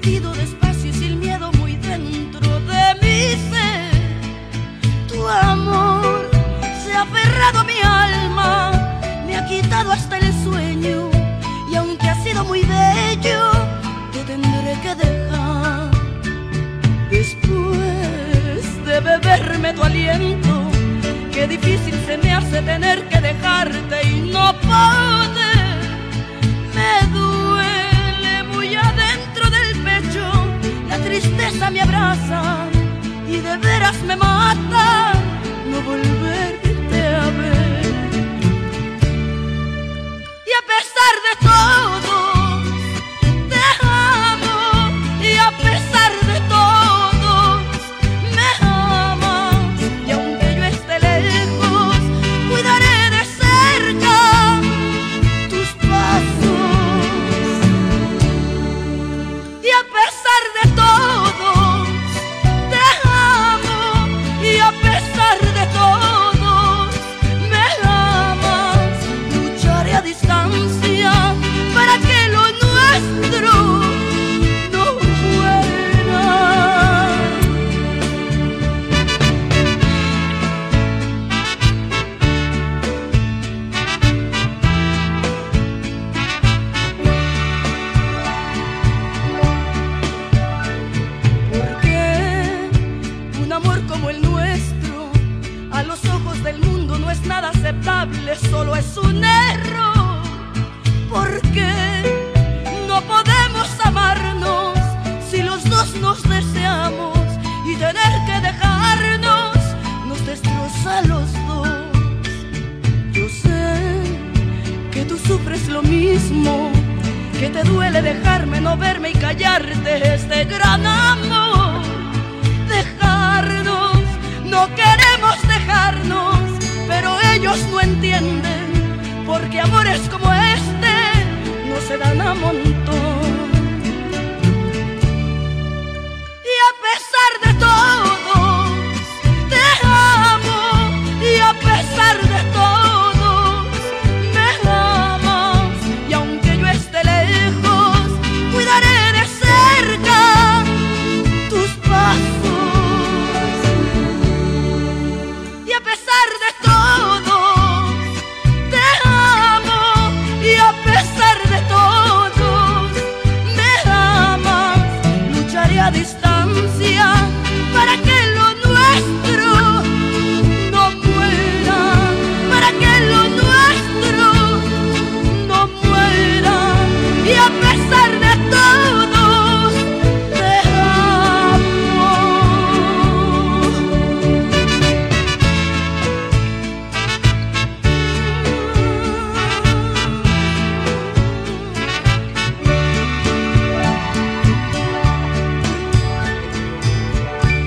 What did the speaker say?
despacio y sin miedo muy dentro de mi ser. Tu amor se ha aferrado a mi alma, me ha quitado hasta el sueño y aunque ha sido muy bello, te tendré que dejar. Después de beberme tu aliento, qué difícil se me hace tener que dejarte y no poder me mata solo es un error. Porque no podemos amarnos si los dos nos deseamos y tener que dejarnos nos destroza los dos. Yo sé que tú sufres lo mismo, que te duele dejarme, no verme y callarte este gran amor. Dejarnos, no queremos porque amores como este no se dan a montar. your.